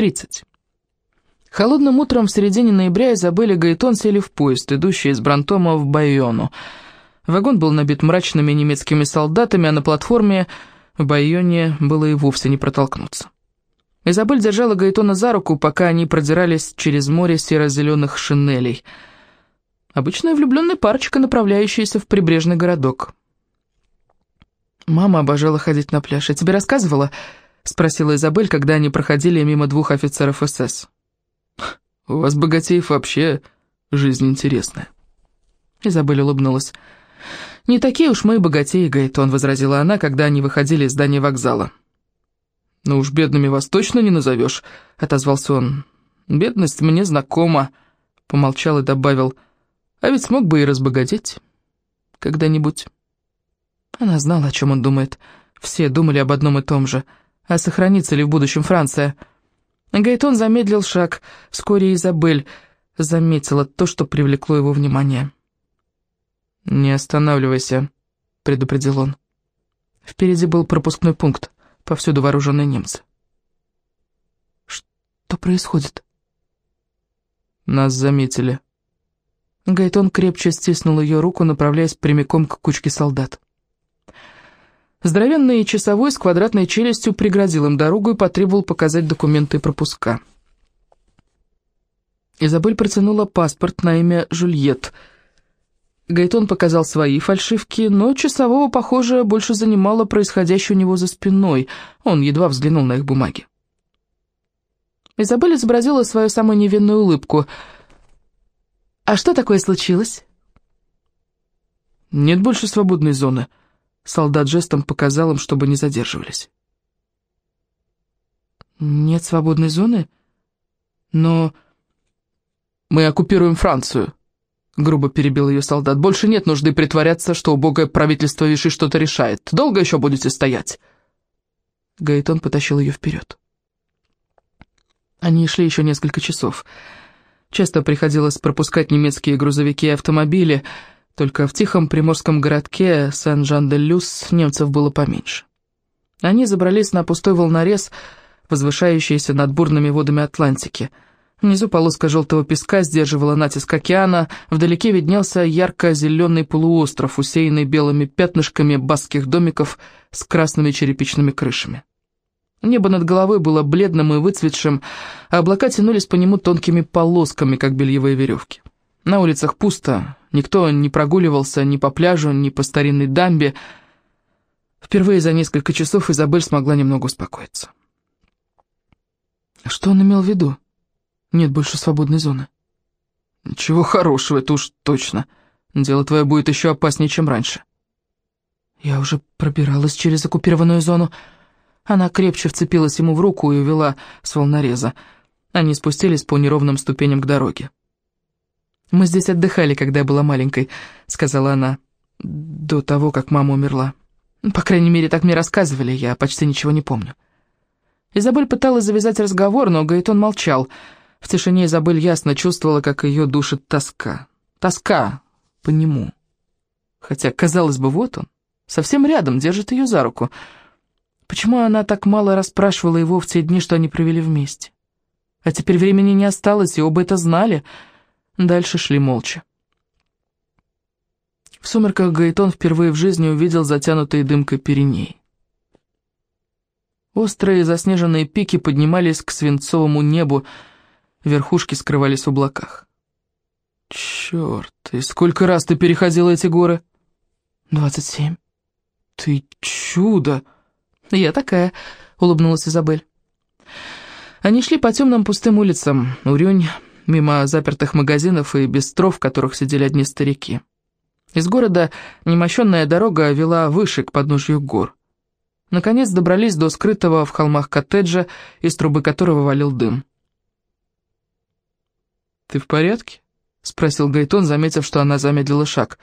30. Холодным утром в середине ноября Изабель и Гаэтон сели в поезд, идущий из Брантома в Байону. Вагон был набит мрачными немецкими солдатами, а на платформе в Байоне было и вовсе не протолкнуться. Изабель держала Гаэтона за руку, пока они продирались через море серо-зеленых шинелей. Обычная влюбленная парочка, направляющаяся в прибрежный городок. «Мама обожала ходить на пляж. Я тебе рассказывала?» — спросила Изабель, когда они проходили мимо двух офицеров СС. «У вас, богатеев, вообще жизнь интересная». Изабель улыбнулась. «Не такие уж мы богатеи, Гайтон», — возразила она, когда они выходили из здания вокзала. «Ну уж бедными вас точно не назовешь», — отозвался он. «Бедность мне знакома», — помолчал и добавил. «А ведь смог бы и разбогатеть когда-нибудь». Она знала, о чем он думает. Все думали об одном и том же. А сохранится ли в будущем Франция? Гайтон замедлил шаг. Вскоре Изабель заметила то, что привлекло его внимание. «Не останавливайся», — предупредил он. Впереди был пропускной пункт, повсюду вооруженные немцы. «Что происходит?» «Нас заметили». Гайтон крепче стиснул ее руку, направляясь прямиком к кучке солдат. Здоровенный часовой с квадратной челюстью преградил им дорогу и потребовал показать документы и пропуска. Изабель протянула паспорт на имя Жульет — Гайтон показал свои фальшивки, но часового, похоже, больше занимало происходящее у него за спиной. Он едва взглянул на их бумаги. Изабель изобразила свою самую невинную улыбку. «А что такое случилось?» «Нет больше свободной зоны». Солдат жестом показал им, чтобы не задерживались. «Нет свободной зоны? Но мы оккупируем Францию», грубо перебил ее солдат. «Больше нет нужды притворяться, что убогое правительство Виши что-то решает. Долго еще будете стоять?» Гаэтон потащил ее вперед. Они шли еще несколько часов. Часто приходилось пропускать немецкие грузовики и автомобили, только в тихом приморском городке Сен-Жан-де-Люс немцев было поменьше. Они забрались на пустой волнорез, возвышающийся над бурными водами Атлантики — Внизу полоска желтого песка сдерживала натиск океана, вдалеке виднелся ярко-зеленый полуостров, усеянный белыми пятнышками басских домиков с красными черепичными крышами. Небо над головой было бледным и выцветшим, а облака тянулись по нему тонкими полосками, как бельевые веревки. На улицах пусто, никто не прогуливался ни по пляжу, ни по старинной дамбе. Впервые за несколько часов Изабель смогла немного успокоиться. Что он имел в виду? Нет больше свободной зоны. Ничего хорошего, это уж точно. Дело твое будет еще опаснее, чем раньше. Я уже пробиралась через оккупированную зону. Она крепче вцепилась ему в руку и увела с волнореза. Они спустились по неровным ступеням к дороге. «Мы здесь отдыхали, когда я была маленькой», — сказала она, — «до того, как мама умерла. По крайней мере, так мне рассказывали, я почти ничего не помню». Изабель пыталась завязать разговор, но Гаэтон молчал — в тишине Изабель ясно чувствовала, как ее душит тоска. Тоска по нему. Хотя, казалось бы, вот он, совсем рядом, держит ее за руку. Почему она так мало расспрашивала его в те дни, что они провели вместе? А теперь времени не осталось, и оба это знали. Дальше шли молча. В сумерках Гаэтон впервые в жизни увидел затянутые дымкой Пиреней. Острые заснеженные пики поднимались к свинцовому небу, верхушки скрывались в облаках. «Черт, и сколько раз ты переходила эти горы?» «Двадцать семь». «Ты чудо!» «Я такая», — улыбнулась Изабель. Они шли по темным пустым улицам, урюнь, мимо запертых магазинов и бестров, в которых сидели одни старики. Из города немощенная дорога вела выше, к подножью гор. Наконец добрались до скрытого в холмах коттеджа, из трубы которого валил дым. «Ты в порядке?» — спросил Гайтон, заметив, что она замедлила шаг.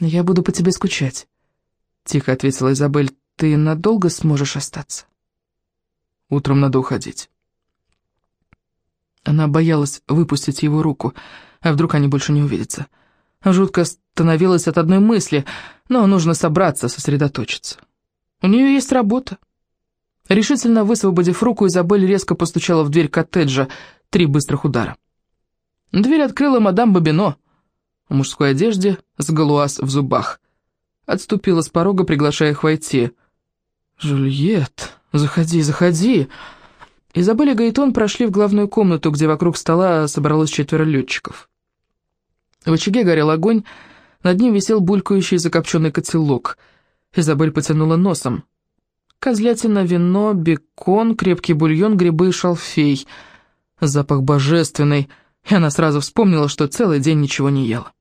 «Я буду по тебе скучать», — тихо ответила Изабель. «Ты надолго сможешь остаться?» «Утром надо уходить». Она боялась выпустить его руку, а вдруг они больше не увидятся. Жутко становилось от одной мысли, но нужно собраться, сосредоточиться. У нее есть работа. Решительно высвободив руку, Изабель резко постучала в дверь коттеджа. Три быстрых удара. Дверь открыла мадам Бабино в мужской одежде, с галуаз в зубах. Отступила с порога, приглашая их войти. «Жюльет, заходи, заходи!» Изабель и Гаэтон прошли в главную комнату, где вокруг стола собралось четверо летчиков. В очаге горел огонь, над ним висел булькающий закопченный котелок. Изабель потянула носом. Козлятина, вино, бекон, крепкий бульон, грибы и шалфей. Запах божественный, и она сразу вспомнила, что целый день ничего не ела.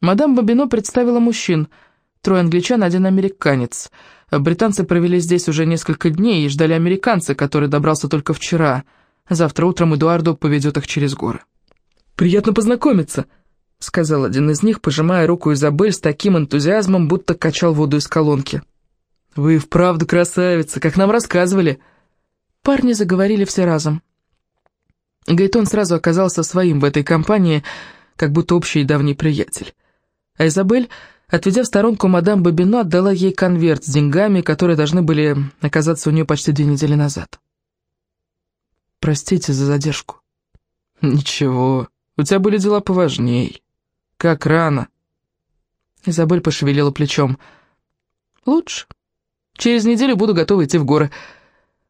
Мадам Бабино представила мужчин. Трое англичан, один американец. Британцы провели здесь уже несколько дней и ждали американца, который добрался только вчера. Завтра утром Эдуарду поведет их через горы. «Приятно познакомиться», — сказал один из них, пожимая руку Изабель с таким энтузиазмом, будто качал воду из колонки. «Вы вправду красавица, как нам рассказывали». Парни заговорили все разом. Гайтон сразу оказался своим в этой компании, как будто общий давний приятель. А Изабель, отведя в сторонку мадам Бабино, отдала ей конверт с деньгами, которые должны были оказаться у нее почти две недели назад. «Простите за задержку». «Ничего», у тебя были дела поважней. Как рано?» Изабель пошевелила плечом. «Лучше. Через неделю буду готова идти в горы».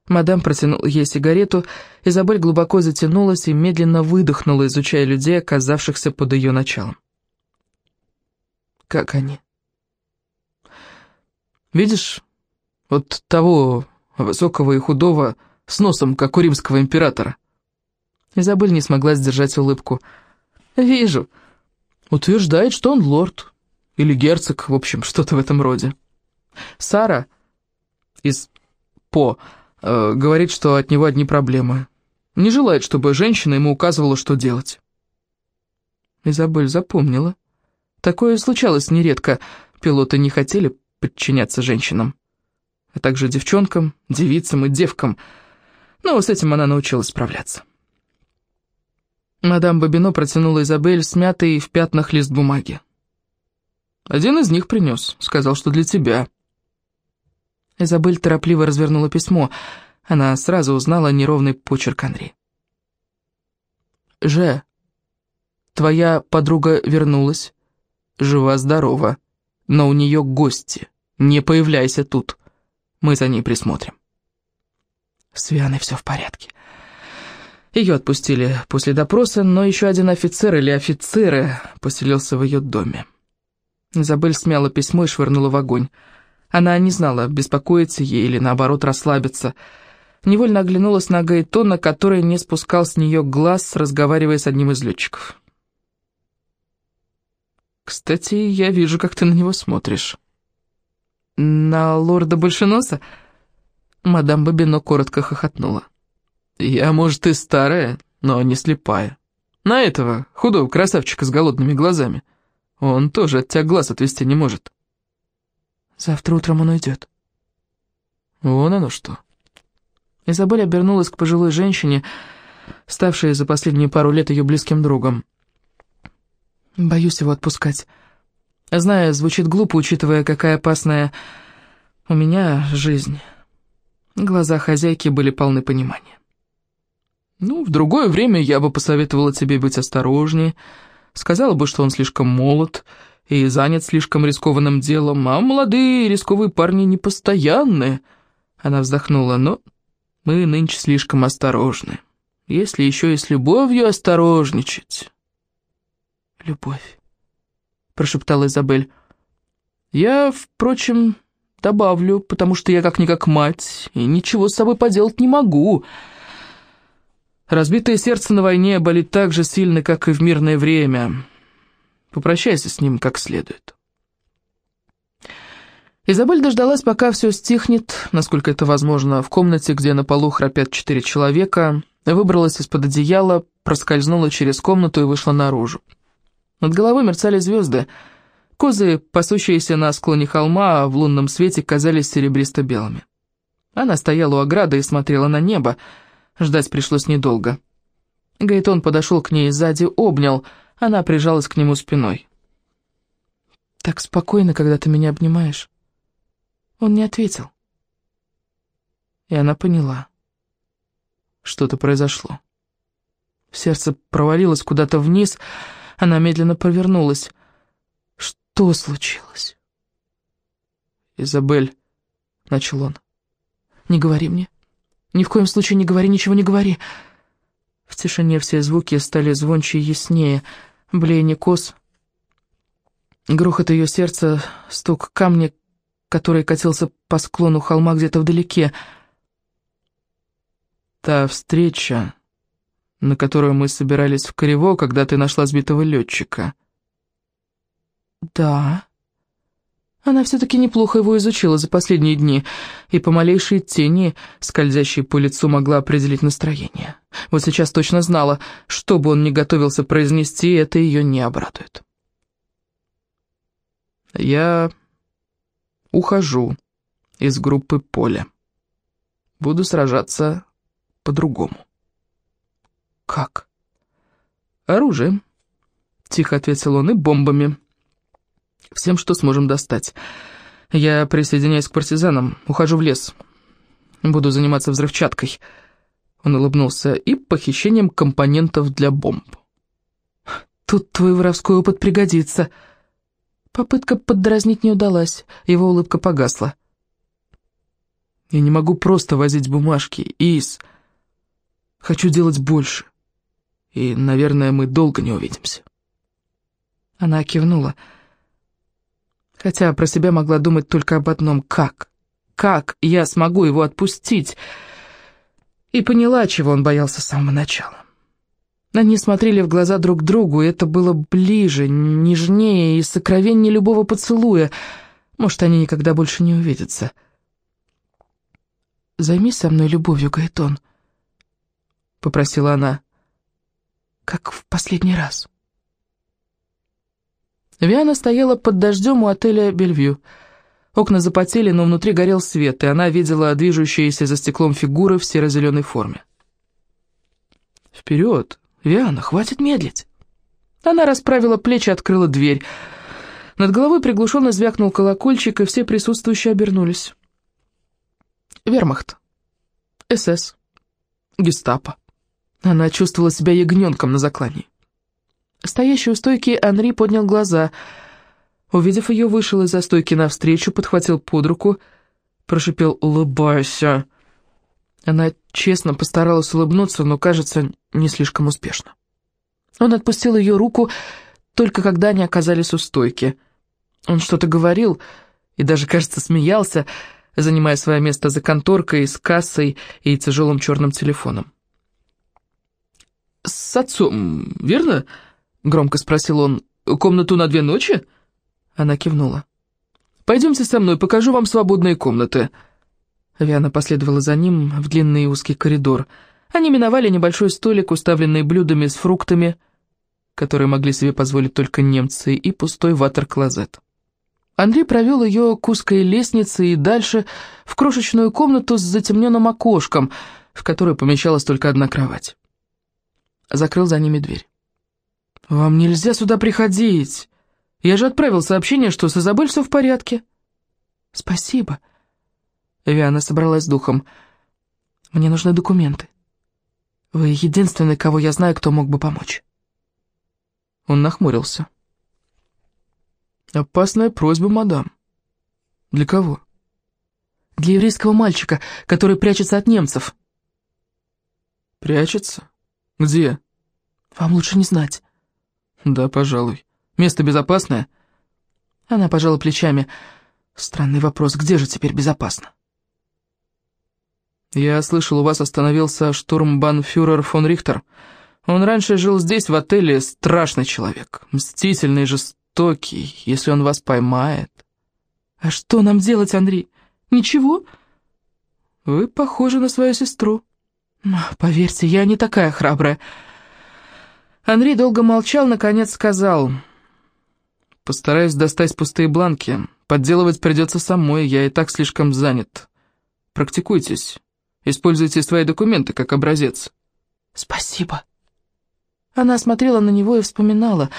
Мадам протянула ей сигарету, Изабель глубоко затянулась и медленно выдохнула, изучая людей, оказавшихся под ее началом. «Как они?» «Видишь, вот того высокого и худого с носом, как у римского императора?» Изабель не смогла сдержать улыбку. «Вижу. Утверждает, что он лорд. Или герцог, в общем, что-то в этом роде. Сара из По э, говорит, что от него одни проблемы. Не желает, чтобы женщина ему указывала, что делать». Изабель запомнила. Такое случалось нередко. Пилоты не хотели подчиняться женщинам, а также девчонкам, девицам и девкам. Но с этим она научилась справляться. Мадам Бабино протянула Изабель смятый в пятнах лист бумаги. «Один из них принес, сказал, что для тебя». Изабель торопливо развернула письмо. Она сразу узнала неровный почерк Анри. «Же, твоя подруга вернулась, жива-здорова, но у нее гости. Не появляйся тут, мы за ней присмотрим». С Вианой все в порядке. Ее отпустили после допроса, но еще один офицер или офицеры поселился в ее доме. Изабель смяла письмо и швырнула в огонь. Она не знала, беспокоиться ей или, наоборот, расслабиться. Невольно оглянулась на Гаэтона, который не спускал с нее глаз, разговаривая с одним из летчиков. «Кстати, я вижу, как ты на него смотришь». «На лорда Большеноса?» Мадам Бабино коротко хохотнула. Я, может, и старая, но не слепая. На этого, худого красавчика с голодными глазами. Он тоже от тебя глаз отвести не может. Завтра утром он уйдет. Вон оно что. Изабель обернулась к пожилой женщине, ставшей за последние пару лет ее близким другом. Боюсь его отпускать. Знаю, звучит глупо, учитывая, какая опасная у меня жизнь. Глаза хозяйки были полны понимания. Ну, в другое время я бы посоветовала тебе быть осторожнее, сказала бы, что он слишком молод и занят слишком рискованным делом, а молодые рисковые парни непостоянные. Она вздохнула, но мы нынче слишком осторожны. Если еще и с любовью осторожничать. Любовь, прошептала Изабель. Я, впрочем, добавлю, потому что я как-никак мать, и ничего с собой поделать не могу. Разбитое сердце на войне болит так же сильно, как и в мирное время. Попрощайся с ним как следует. Изабель дождалась, пока все стихнет, насколько это возможно, в комнате, где на полу храпят четыре человека, выбралась из-под одеяла, проскользнула через комнату и вышла наружу. Над головой мерцали звезды. Козы, пасущиеся на склоне холма, в лунном свете казались серебристо-белыми. Она стояла у ограды и смотрела на небо, Ждать пришлось недолго. Гайтон подошел к ней сзади, обнял, она прижалась к нему спиной. «Так спокойно, когда ты меня обнимаешь». Он не ответил. И она поняла. Что-то произошло. Сердце провалилось куда-то вниз, она медленно повернулась. Что случилось? «Изабель», — начал он, — «не говори мне. Ни в коем случае не говори, ничего не говори». В тишине все звуки стали звонче и яснее. Блеяние кос, грохот ее сердца, стук камня, который катился по склону холма где-то вдалеке. Та встреча, на которую мы собирались в Корево, когда ты нашла сбитого летчика. Да. Она все-таки неплохо его изучила за последние дни, и по малейшей тени, скользящей по лицу, могла определить настроение. Вот сейчас точно знала, что бы он ни готовился произнести, это ее не обрадует. Я ухожу из группы поля. Буду сражаться по-другому. «Как?» «Оружием», — тихо ответил он, — «и бомбами. Всем, что сможем достать. Я присоединяюсь к партизанам, ухожу в лес. Буду заниматься взрывчаткой». Он улыбнулся, и похищением компонентов для бомб. «Тут твой воровской опыт пригодится». Попытка поддразнить не удалась, его улыбка погасла. «Я не могу просто возить бумажки, Ис. Хочу делать больше и, наверное, мы долго не увидимся». Она кивнула, хотя про себя могла думать только об одном — как? Как я смогу его отпустить? И поняла, чего он боялся с самого начала. Они смотрели в глаза друг другу, и это было ближе, нежнее и сокровеннее любого поцелуя. Может, они никогда больше не увидятся. «Займись со мной любовью, Гайтон», — попросила она как в последний раз. Виана стояла под дождем у отеля «Бельвью». Окна запотели, но внутри горел свет, и она видела движущиеся за стеклом фигуры в серо-зеленой форме. «Вперед! Виана, хватит медлить!» Она расправила плечи, открыла дверь. Над головой приглушенно звякнул колокольчик, и все присутствующие обернулись. Вермахт. СС. Гестапо. Она чувствовала себя ягненком на заклании. Стоящий у стойки Анри поднял глаза. Увидев ее, вышел из-за стойки навстречу, подхватил под руку, прошипел «Улыбайся». Она честно постаралась улыбнуться, но, кажется, не слишком успешно. Он отпустил ее руку, только когда они оказались у стойки. Он что-то говорил и даже, кажется, смеялся, занимая свое место за конторкой с кассой и тяжелым черным телефоном. «С отцом, верно?» — громко спросил он. «Комнату на две ночи?» Она кивнула. «Пойдемте со мной, покажу вам свободные комнаты». Виана последовала за ним в длинный узкий коридор. Они миновали небольшой столик, уставленный блюдами с фруктами, которые могли себе позволить только немцы, и пустой ватер-клозет. Андрей провел ее к узкой лестнице и дальше в крошечную комнату с затемненным окошком, в которой помещалась только одна кровать закрыл за ними дверь. «Вам нельзя сюда приходить. Я же отправил сообщение, что с Изабель все в порядке». «Спасибо». Виана собралась с духом. «Мне нужны документы. Вы единственный, кого я знаю, кто мог бы помочь». Он нахмурился. «Опасная просьба, мадам. Для кого?» «Для еврейского мальчика, который прячется от немцев». «Прячется? «Где?» «Вам лучше не знать». «Да, пожалуй. Место безопасное?» Она пожала плечами. «Странный вопрос, где же теперь безопасно?» «Я слышал, у вас остановился штурмбанфюрер фон Рихтер. Он раньше жил здесь, в отеле, страшный человек, мстительный, жестокий, если он вас поймает». «А что нам делать, Андрей? Ничего?» «Вы похожи на свою сестру». «Поверьте, я не такая храбрая». Андрей долго молчал, наконец сказал. «Постараюсь достать пустые бланки. Подделывать придется самой, я и так слишком занят. Практикуйтесь. Используйте свои документы как образец». «Спасибо». Она смотрела на него и вспоминала,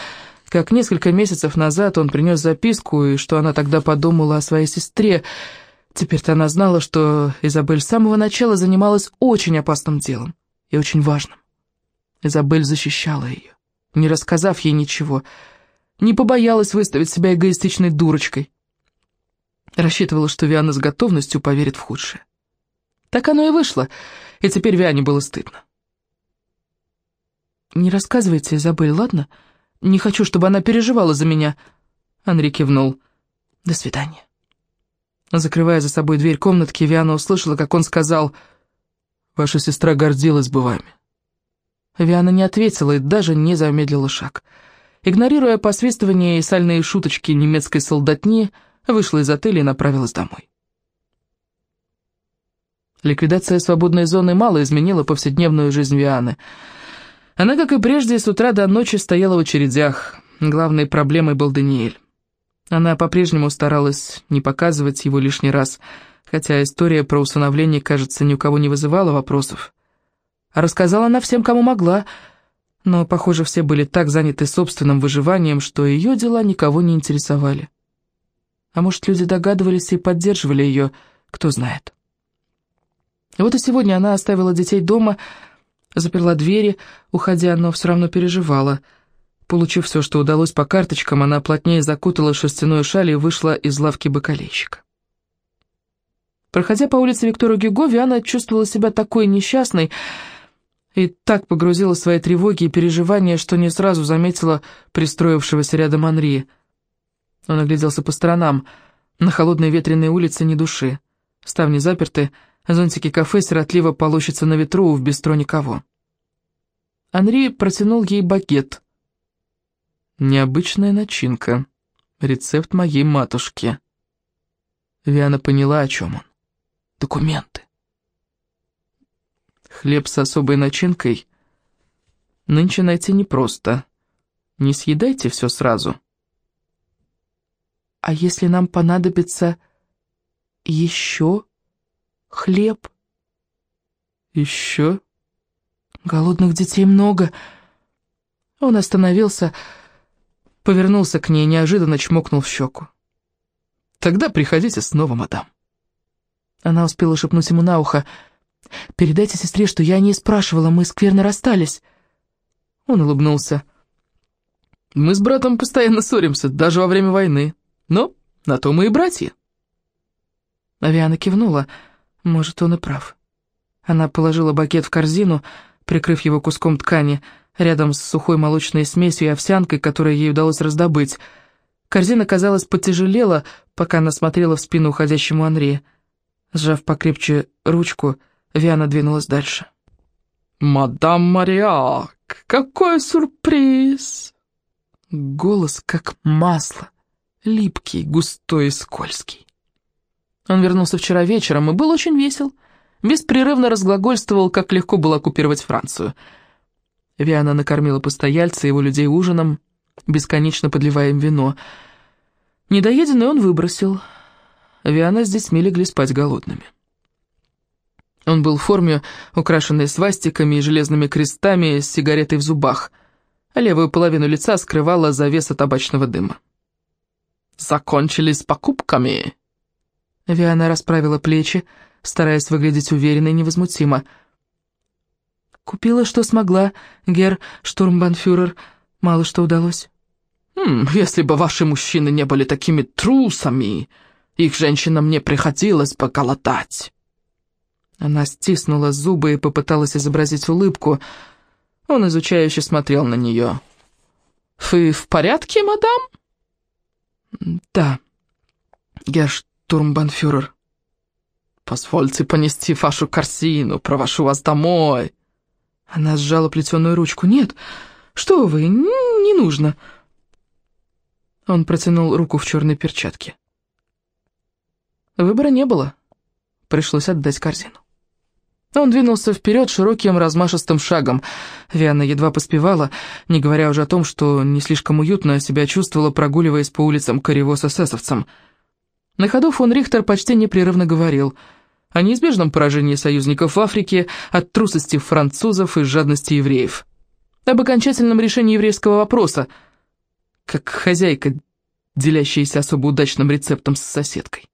как несколько месяцев назад он принес записку, и что она тогда подумала о своей сестре, Теперь-то она знала, что Изабель с самого начала занималась очень опасным делом и очень важным. Изабель защищала ее, не рассказав ей ничего, не побоялась выставить себя эгоистичной дурочкой. Рассчитывала, что Виана с готовностью поверит в худшее. Так оно и вышло, и теперь Виане было стыдно. «Не рассказывайте, Изабель, ладно? Не хочу, чтобы она переживала за меня». Анри кивнул. «До свидания». Закрывая за собой дверь комнатки, Виана услышала, как он сказал, «Ваша сестра гордилась бы вами». Виана не ответила и даже не замедлила шаг. Игнорируя посвистывание и сальные шуточки немецкой солдатни, вышла из отеля и направилась домой. Ликвидация свободной зоны мало изменила повседневную жизнь Вианы. Она, как и прежде, с утра до ночи стояла в очередях. Главной проблемой был Даниэль. Она по-прежнему старалась не показывать его лишний раз, хотя история про усыновление, кажется, ни у кого не вызывала вопросов. Рассказала она всем, кому могла, но, похоже, все были так заняты собственным выживанием, что ее дела никого не интересовали. А может, люди догадывались и поддерживали ее, кто знает. Вот и сегодня она оставила детей дома, заперла двери, уходя, но все равно переживала — Получив все, что удалось по карточкам, она плотнее закутала шерстяную шаль и вышла из лавки бакалейщика. Проходя по улице Виктора Гюго, Виана чувствовала себя такой несчастной и так погрузила свои тревоги и переживания, что не сразу заметила пристроившегося рядом Анри. Он огляделся по сторонам. На холодной ветреной улице ни души. Ставни заперты, зонтики кафе сиротливо полощутся на ветру, в бистро никого. Анри протянул ей багет — Необычная начинка. Рецепт моей матушки. Виана поняла, о чем он. Документы. Хлеб с особой начинкой нынче найти непросто. Не съедайте все сразу. А если нам понадобится еще хлеб? Еще? Голодных детей много. Он остановился, повернулся к ней, неожиданно чмокнул в щеку. «Тогда приходите снова, мадам». Она успела шепнуть ему на ухо. «Передайте сестре, что я не спрашивала, мы скверно расстались». Он улыбнулся. «Мы с братом постоянно ссоримся, даже во время войны. Но на то мы и братья». Авиана кивнула. Может, он и прав. Она положила бакет в корзину, прикрыв его куском ткани, — рядом с сухой молочной смесью и овсянкой, которую ей удалось раздобыть. Корзина, казалось, потяжелела, пока она смотрела в спину уходящему Анри. Сжав покрепче ручку, Виана двинулась дальше. «Мадам Мариак, какой сюрприз!» Голос как масло, липкий, густой и скользкий. Он вернулся вчера вечером и был очень весел. Беспрерывно разглагольствовал, как легко было оккупировать Францию — Виана накормила постояльца и его людей ужином, бесконечно подливая им вино. Недоеденный он выбросил. Виана с детьми легли спать голодными. Он был в форме, украшенной свастиками и железными крестами, с сигаретой в зубах, а левую половину лица скрывала завеса табачного дыма. «Закончили с покупками?» Виана расправила плечи, стараясь выглядеть уверенно и невозмутимо – Купила, что смогла, гер штурмбанфюрер. Мало что удалось. Хм, если бы ваши мужчины не были такими трусами, их женщинам не приходилось бы голодать. Она стиснула зубы и попыталась изобразить улыбку. Он изучающе смотрел на нее. «Вы в порядке, мадам?» «Да, герштурмбанфюрер». «Позвольте понести вашу корзину, провожу вас домой». Она сжала плетеную ручку. «Нет, что вы, не нужно». Он протянул руку в черной перчатке. Выбора не было. Пришлось отдать корзину. Он двинулся вперед широким размашистым шагом. Виана едва поспевала, не говоря уже о том, что не слишком уютно себя чувствовала, прогуливаясь по улицам Корево с эсэсовцем. На ходу фон Рихтер почти непрерывно говорил — о неизбежном поражении союзников в Африке от трусости французов и жадности евреев. Об окончательном решении еврейского вопроса, как хозяйка, делящаяся особо удачным рецептом с соседкой.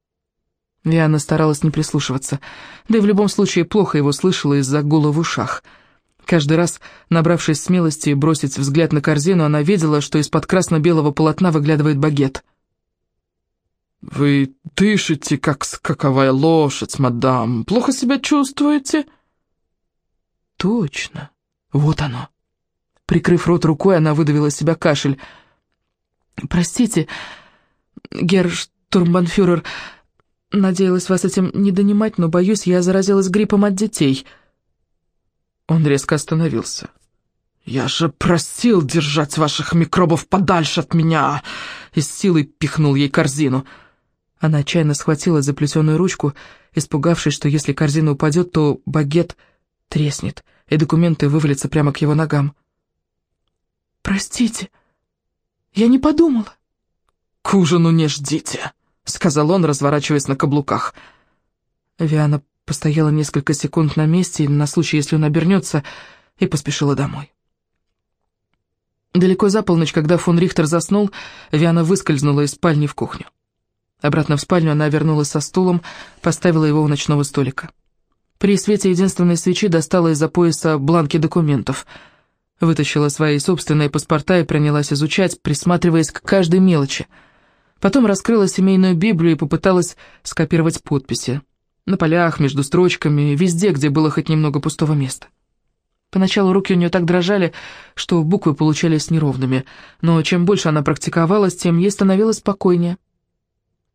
Виана старалась не прислушиваться, да и в любом случае плохо его слышала из-за гула в ушах. Каждый раз, набравшись смелости бросить взгляд на корзину, она видела, что из-под красно-белого полотна выглядывает багет. «Вы дышите, как скаковая лошадь, мадам. Плохо себя чувствуете?» «Точно. Вот оно». Прикрыв рот рукой, она выдавила из себя кашель. «Простите, герр надеялась вас этим не донимать, но, боюсь, я заразилась гриппом от детей». Он резко остановился. «Я же просил держать ваших микробов подальше от меня!» И с силой пихнул ей корзину. Она отчаянно схватила заплетенную ручку, испугавшись, что если корзина упадет, то багет треснет, и документы вывалятся прямо к его ногам. «Простите, я не подумала». «К ужину не ждите», — сказал он, разворачиваясь на каблуках. Виана постояла несколько секунд на месте, на случай, если он обернется, и поспешила домой. Далеко за полночь, когда фон Рихтер заснул, Виана выскользнула из спальни в кухню. Обратно в спальню она вернулась со стулом, поставила его у ночного столика. При свете единственной свечи достала из-за пояса бланки документов — Вытащила свои собственные паспорта и принялась изучать, присматриваясь к каждой мелочи. Потом раскрыла семейную Библию и попыталась скопировать подписи. На полях, между строчками, везде, где было хоть немного пустого места. Поначалу руки у нее так дрожали, что буквы получались неровными, но чем больше она практиковалась, тем ей становилось спокойнее.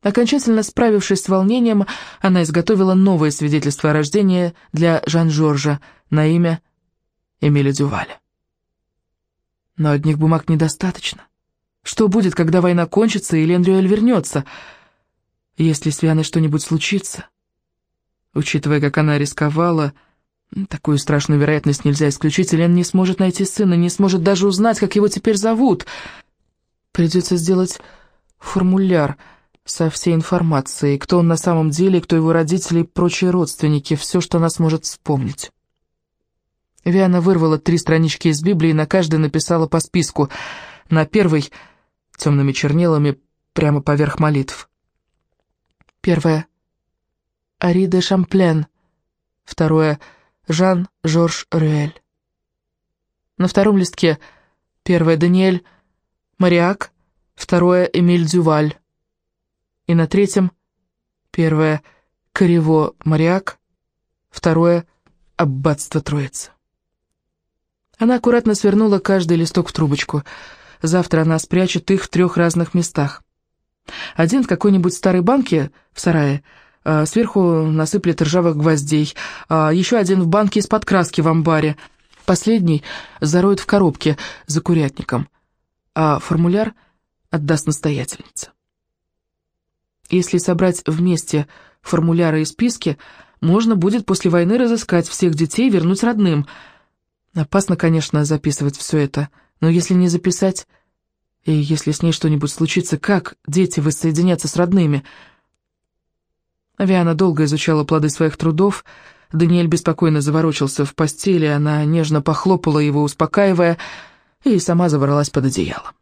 Окончательно справившись с волнением, она изготовила новое свидетельство о рождении для Жан-Жоржа на имя Эмиля Дюваля. Но одних бумаг недостаточно. Что будет, когда война кончится и Лендрюэль вернется? Если с Вианой что-нибудь случится? Учитывая, как она рисковала, такую страшную вероятность нельзя исключить, Лен не сможет найти сына, не сможет даже узнать, как его теперь зовут. Придется сделать формуляр со всей информацией, кто он на самом деле, кто его родители и прочие родственники, все, что она сможет вспомнить. Виана вырвала три странички из Библии и на каждой написала по списку. На первой — темными чернилами, прямо поверх молитв. Первое — Ари де Шамплен. Второе — Жан-Жорж Рюэль. На втором листке первое — Даниэль Мариак, второе — Эмиль Дюваль. И на третьем первое — Корево Мариак, второе — Аббатство Троицы. Она аккуратно свернула каждый листок в трубочку. Завтра она спрячет их в трех разных местах. Один в какой-нибудь старой банке в сарае, а сверху насыплет ржавых гвоздей, а еще один в банке из-под краски в амбаре. Последний зароет в коробке за курятником, а формуляр отдаст настоятельнице. Если собрать вместе формуляры и списки, можно будет после войны разыскать всех детей и вернуть родным – Опасно, конечно, записывать все это, но если не записать, и если с ней что-нибудь случится, как дети воссоединятся с родными? Авиана долго изучала плоды своих трудов, Даниэль беспокойно заворочился в постели, она нежно похлопала его, успокаивая, и сама забралась под одеяло.